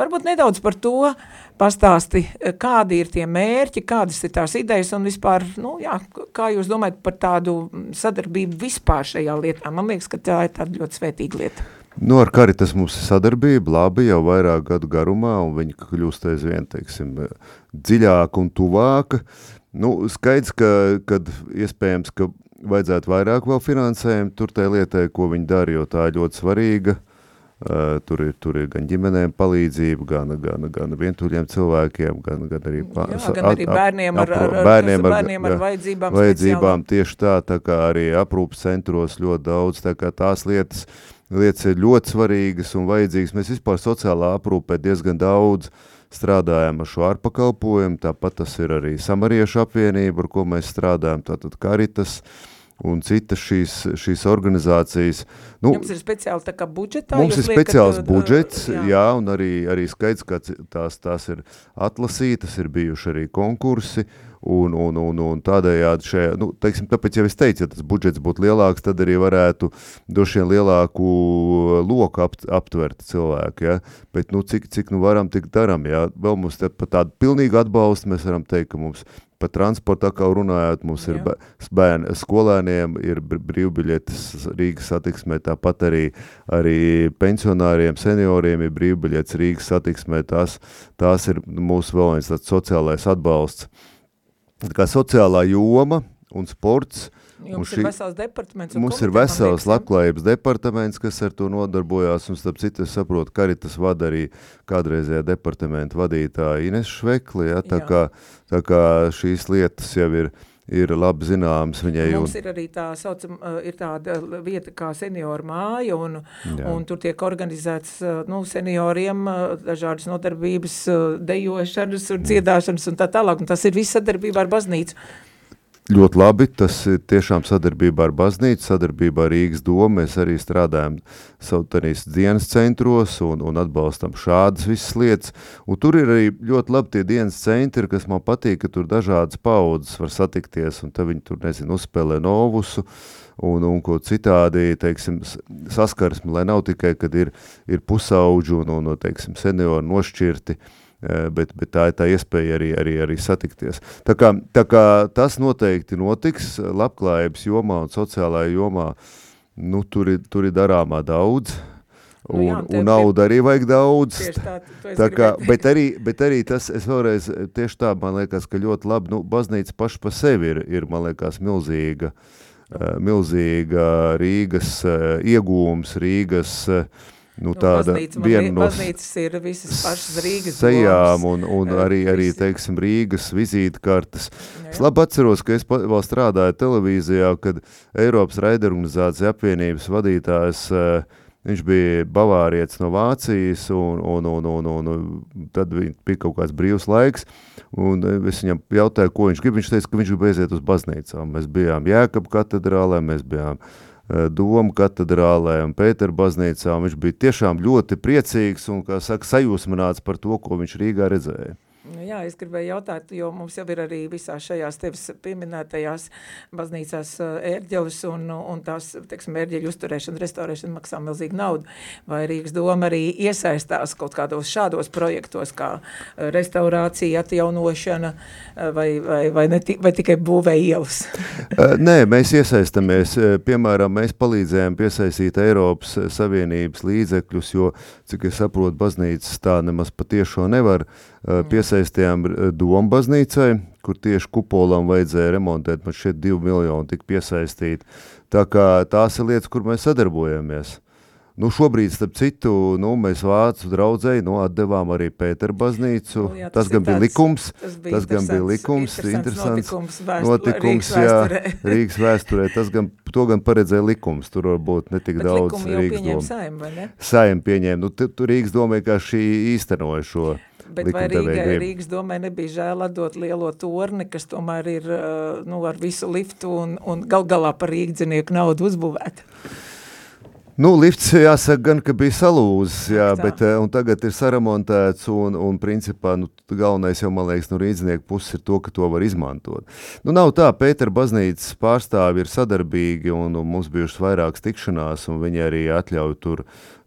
Varbūt nedaudz par to pastāsti, kādi ir tie mērķi, kādas ir tās idejas un vispār, nu jā, kā jūs domājat par tādu sadarbību vispār šajā lietā? Man liekas, ka tā ir tāda ļoti svētīga lieta. Nu, ar Karitas mums ir sadarbība labi jau vairāk gadu garumā, un viņi kļūst aizvien, teiksim, dziļāka un tuvāka. Nu, skaidrs, ka, kad iespējams, ka vajadzētu vairāk vēl finansējumu tur tai lietai, ko viņi dara, jo tā ir ļoti svarīga. Uh, tur, ir, tur ir gan ģimenēm palīdzība, gan, gan, gan vientuļiem cilvēkiem, gan, gan arī, Jā, gan arī bērniem ar, ar, bērniem ar, bērniem ar vajadzībām. vajadzībām tieši tā, tā kā arī aprūpas centros ļoti daudz, tā kā tās lietas, lietas ir ļoti svarīgas un vajadzīgas. Mēs vispār sociālā aprūpē diezgan daudz strādājam ar šo ārpakalpojumu, tāpat tas ir arī Samariešu apvienība, ar ko mēs strādājam, tātad Karitas, uh, un citas šīs, šīs organizācijas. Nu, Jums ir speciāli tā kā budžetā? Mums ir speciāls liekat, budžets, jā. jā, un arī, arī skaits, ka tās, tās ir atlasītas, ir bijuši arī konkursi, un, un, un, un tādējādi šajā, nu, teiksim, tāpēc jau es teicu, ja tas budžets būtu lielāks, tad arī varētu droši vien lielāku loku apt, aptvert cilvēku, ja, bet, nu, cik, cik nu varam, tik daram, ja, vēl mums te pa tādu pilnīgu atbalstu mēs varam teikt, ka mums Par transportu kā runājot, mums Jā. ir bērni, skolēniem ir brīvbiļetes Rīgas satiksmē, tāpat arī, arī pensionāriem, senioriem ir brīvbiļetes Rīgas satiksmē, tās, tās ir mūsu vēl viens tāds sociālais atbalsts. Tā kā sociālā joma un sports – Jums šī, ir vesels departaments. Mums ir vesels labklājības departaments, kas ar to nodarbojās, un starp citu es saprotu, ka arī tas vada arī kādreizējā departamenta vadītāja Ines Švekli, ja, tā, Jā. kā, tā kā šīs lietas jau ir, ir labi zināmas viņai. Mums un... ir arī tā saucam, ir tāda vieta kā senioru māja, un, Jā. un tur tiek organizēts, nu, senioriem dažādas nodarbības, dejošanas un dziedāšanas un tā tālāk, un tas ir viss sadarbībā ar baznīcu. Ļoti labi, tas ir tiešām sadarbībā ar baznīcu, sadarbībā ar Rīgas domu, mēs arī strādājam sautanīs dienas centros un, un atbalstam šādas visas lietas, un tur ir arī ļoti labi tie dienas centri, kas man patīk, ka tur dažādas paudzes var satikties, un tad viņi tur, nezinu, uzspēlē novusu, un, un ko citādi, teiksim, saskarsmi, lai nav tikai, kad ir, ir pusauģi un, un, teiksim, seniori nošķirti, uh, bet, bet tā ir tā iespēja arī, arī, arī satikties. Tā kā, tā kā tas noteikti notiks labklājības jomā un sociālajā jomā, nu, tur, ir, tur ir darāmā daudz, Un, nu jā, un nauda arī vajag daudz. Tā, tā kā, bet, arī, bet arī tas, es vēlreiz, tieši tā, man liekas, ka ļoti labi, nu, baznīca paši pa sevi ir, ir man liekas, milzīga, uh, milzīga Rīgas uh, iegūms, Rīgas uh, Nu, nu, tāda baznīca, viena no baznīcas ir visas pašas Rīgas sejām un, un arī, arī, teiksim, Rīgas vizītkartes. Es labi atceros, ka es vēl strādāju televīzijā, kad Eiropas raidorganizācija apvienības vadītājs Viņš bija bavārietis no Vācijas, un, un, un, un, un, tad bija kaut kāds brīvs laiks. Un es viņam jautāju, ko viņš grib. Viņš teica, ka viņš grib aiziet uz baznīcām. Mēs bijām Jēkab katedrālē, mēs bijām uh, Doma katedrālē un Pētera baznīcā. Viņš bija tiešām ļoti priecīgs un, kā saka, sajūsmināts par to, ko viņš Rīgā redzēja. Nu jā, es gribēju jautāt, jo mums jau ir arī visās šajās tevis pieminētajās baznīcās ērģelis un, un tās, teiksim, ērģeļu uzturēšana, restaurēšana maksā milzīgu naudu. Vai Rīgas doma arī iesaistās kaut kādos šādos projektos, kā restaurācija, atjaunošana vai, vai, vai, ne, vai tikai būvē ielas? Nē, mēs iesaistamies. Piemēram, mēs palīdzējām piesaistīt Eiropas Savienības līdzekļus, jo, cik es saprotu, baznīcas tā nemaz patiešo nevar uh. Piesaistījām Doma baznīcai, kur tieši kupolam vajadzēja remontēt, man šeit 2 miljoni tika piesaistīti. Tā kā tās ir lietas, kur mēs sadarbojamies. Nu, šobrīd, starp citu, nu, mēs vācu draudzēji nu, atdevām arī Pēteru baznīcu. Nu, jā, tas, tas gan bija likums. Tas, bija tas gan bija likums, interesants, notikums, vēstur, notikums Rīgas jā, vēsturē. Rīgas vēsturē. Tas gan, to gan paredzēja likums. Tur varbūt netik Bet daudz Rīgas doma. Saim, vai ne? Saim pieņēma. Nu, tu Rīgas doma vienkārši īstenoja šo. Bet vai Rīga, Rīgas domai nebija žēl atdot lielo torni, kas tomēr ir nu, ar visu liftu un, un gal galā par rīgdzinieku naudu uzbūvēta? Nu, lifts jāsaka gan, ka bija salūzis, jā, bet eh, un tagad ir saremontēts un, un principā, nu, galvenais jau, man liekas, no rīdznieku puses ir to, ka to var izmantot. Nu, nav tā, Pētera baznīcas pārstāvi ir sadarbīgi un, un mums bijušas vairākas tikšanās un viņi arī atļauj tur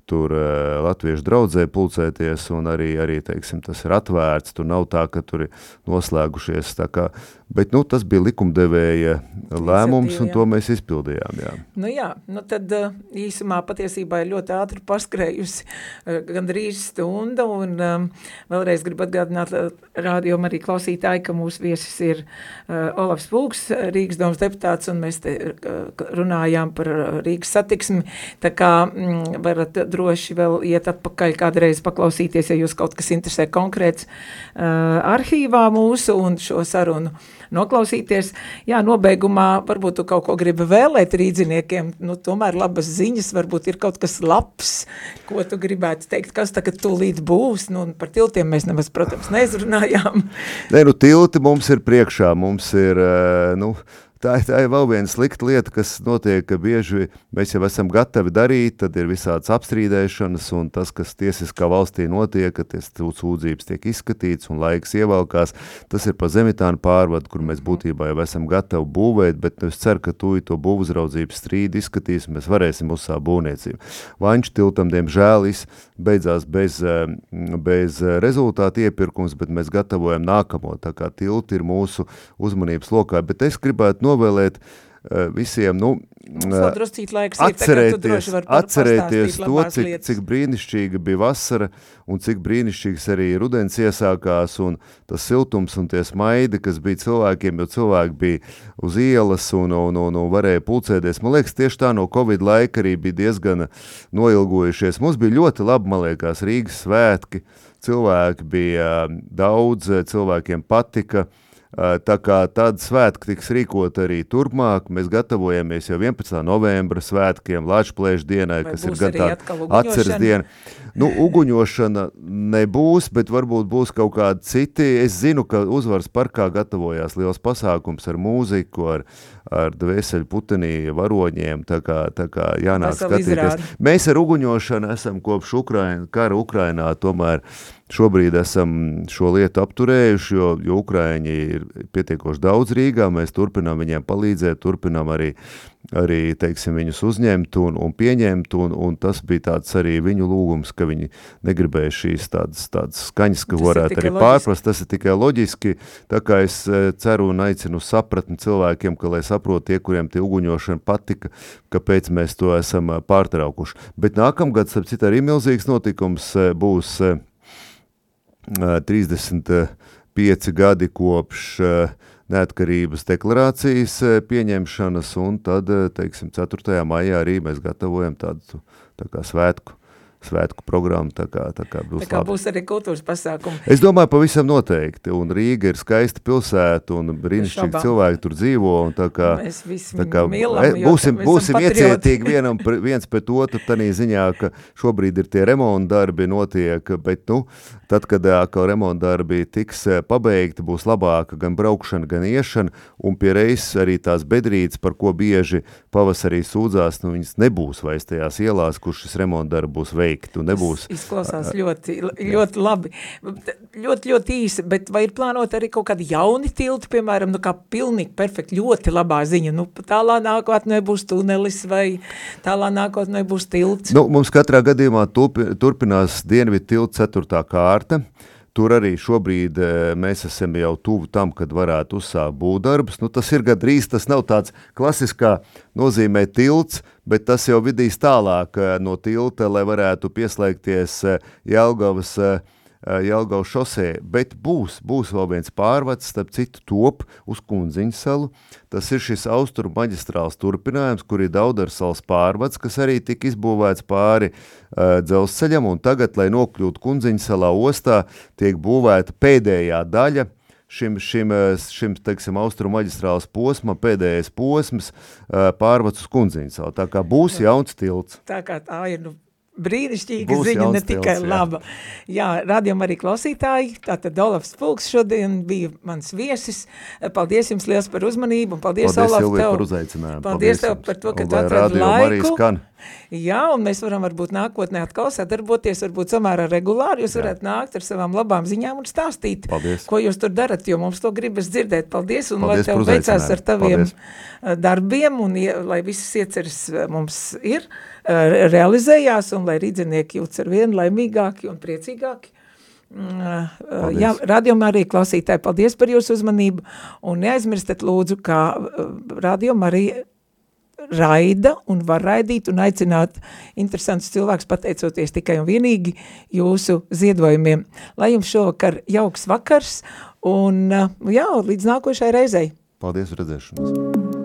tur uh, latviešu draudzē pulcēties, un arī, arī teiksim, tas ir atvērts, tur nav tā, ka tur ir noslēgušies, tā kā Bet nu, tas bija likumdevēja lēmums, un to mēs izpildījām. Jā. Nu, jā, nu tad uh, īsumā patiesībā ir ļoti ātri paskrējusi uh, gandrīz stunda, un um, vēlreiz gribu atgādināt rādījumu arī klausītāji, ka mūsu viesis ir uh, Olafs Pulks, Rīgas domas deputāts, un mēs te runājām par Rīgas satiksmi, tā kā mm, varat droši vēl iet atpakaļ kādreiz paklausīties, ja jūs kaut kas interesē konkrēts uh, arhīvā mūsu un šo sarunu noklausīties. Jā, nobeigumā varbūt tu kaut ko gribi vēlēt rīdziniekiem, nu tomēr labas ziņas, varbūt ir kaut kas labs, ko tu gribētu teikt, kas tagad tūlīt būs, nu par tiltiem mēs nemaz, protams, neizrunājām. Nē, nu tilti mums ir priekšā, mums ir, eh, nu, tā, tā ir vēl viena slikta lieta, kas notiek, ka bieži mēs jau esam gatavi darīt, tad ir visādas apstrīdēšanas, un tas, kas tiesiskā valstī notiek, ka tas sūdzības tiek izskatīts un laiks ievalkās, tas ir pa zemitānu pārvadu, kur mēs būtībā jau esam gatavi būvēt, bet es ceru, ka tu to būvuzraudzības strīdu izskatīs, un mēs varēsim uzsākt būvniecību. Vaņš tiltam, diemžēl, beidzās bez, bez rezultātu iepirkums, bet mēs gatavojam nākamo, tā kā tilti ir mūsu uzmanības lokā, bet es gribētu novēlēt uh, visiem, nu, laiks atcerēties, atcerēties to, cik, cik brīnišķīga bija vasara un cik brīnišķīgs arī rudens iesākās un tas siltums un tie smaidi, kas bija cilvēkiem, jo cilvēki bija uz ielas un, un, un, un varēja pulcēties. Man liekas, tieši tā no Covid laika arī bija diezgan noilgojušies. Mums bija ļoti labi, man liekas, Rīgas svētki, cilvēki bija daudz, cilvēkiem patika, uh, Tā kā tāda svētki tiks rīkot arī turpmāk, mēs gatavojamies jau 11. novembra svētkiem, Lāčplēšu dienai, Vai kas ir gan tāda atceras diena. Nu, uguņošana nebūs, bet varbūt būs kaut kādi citi. Es zinu, ka uzvaras parkā gatavojās liels pasākums ar mūziku, ar, ar dvēseli putenī varoņiem, tā kā, tā kā jānāk skatīties. Izrādi. Mēs ar uguņošanu esam kopš Ukraina, kara Ukrainā tomēr Šobrīd esam šo lietu apturējuši, jo, jo Ukraiņi ir pietiekoši daudz Rīgā, mēs turpinām viņiem palīdzēt, turpinām arī, arī teiksim, viņus uzņemt un, un pieņemt, un, un tas bija tāds arī viņu lūgums, ka viņi negribēja šīs tādas, tādas skaņas, ka tas varētu arī loģiski. pārprast, tas ir tikai loģiski, tā kā es e, ceru un aicinu sapratni cilvēkiem, ka lai saprot tie, kuriem tie uguņošana patika, kāpēc mēs to esam e, pārtraukuši. Bet nākamgad, starp citu, arī milzīgs notikums e, būs 35 gadi kopš neatkarības deklarācijas pieņemšanas, un tad, teiksim, 4. maijā arī mēs gatavojam tādu tā kā svētku svētku programmu. Tā kā, tā kā būs, tā kā būs arī kultūras pasākumi. Es domāju, pavisam noteikti. Un Rīga ir skaista pilsēta un brīnišķīgi cilvēki tur dzīvo. Kā, mēs visi kā, mīlam, e, būsim, būsim iecietīgi vienam, viens pret otru tādā ziņā, ka šobrīd ir tie remonta darbi notiek, bet nu, tad, kad atkal remonta darbi tiks pabeigti, būs labāka gan braukšana, gan iešana, un pie reizes arī tās bedrītes, par ko bieži pavasarī sūdzās, nu viņas nebūs vairs tajās ielās, kur šis remonta darbi būs veikt un nebūs. Izklausās ļoti, ļoti labi. Ļoti, ļoti īsi, bet vai ir plānot arī kaut kādi jauni tilti, piemēram, nu kā pilnīgi perfekti, ļoti labā ziņa, nu tālā nākotnē būs tunelis vai tālā nākotnē būs tilts? Nu, mums katrā gadījumā turpinās Dienvidu tilts ceturtā kārta. Tur arī šobrīd e, mēs esam jau tuvu tam, kad varētu uzsākt būvdarbus. Nu, tas ir gandrīz, tas nav tāds klasiskā nozīmē tilts, bet tas jau vidīs tālāk e, no tilta, lai varētu pieslēgties e, Jelgavas Jelgau šosē, bet būs, būs vēl viens pārvads, starp citu top uz Kunziņu salu. Tas ir šis austrumu maģistrāls turpinājums, kur ir Daudarsals pārvads, kas arī tika izbūvēts pāri uh, dzelzceļam, un tagad, lai nokļūtu Kunziņu salā ostā, tiek būvēta pēdējā daļa, šim, šim, šim teiksim, austrumu maģistrāls posma, pēdējais posms pārvads uz Kunziņu salu. Tā kā būs jauns tilts. Tā kā tā ir, nu, brīnišķīga Būs ziņa, ne tikai jā. laba. Jā, radījum arī klausītāji, tātad Olafs Fulks šodien bija mans viesis. Paldies jums liels par uzmanību un paldies, paldies Olaf, tev. par uzaicinājumu. Paldies, paldies tev par to, ka tu atradi laiku. Jā, un mēs varam varbūt nākotnē atkal sadarboties, varbūt samērā regulāri, jūs varat nākt ar savām labām ziņām un stāstīt, Paldies. ko jūs tur darat, jo mums to gribas dzirdēt. Paldies, un Paldies lai tev veicās ar taviem Paldies. Eh, darbiem, un lai visas ieceres eh, mums ir, eh, realizējās, un lai rīdzinieki jūtas ar vienu laimīgāki un priecīgāki. Mm, paldies. Jā, radījumā arī klausītāji, paldies par jūsu uzmanību, un neaizmirstat lūdzu, kā radījumā arī raida un var raidīt un aicināt interesants cilvēks pateicoties tikai un vienīgi jūsu ziedojumiem. Lai jums šovakar jauks vakars un jā, līdz nākošai reizei. Paldies, redzēšanos!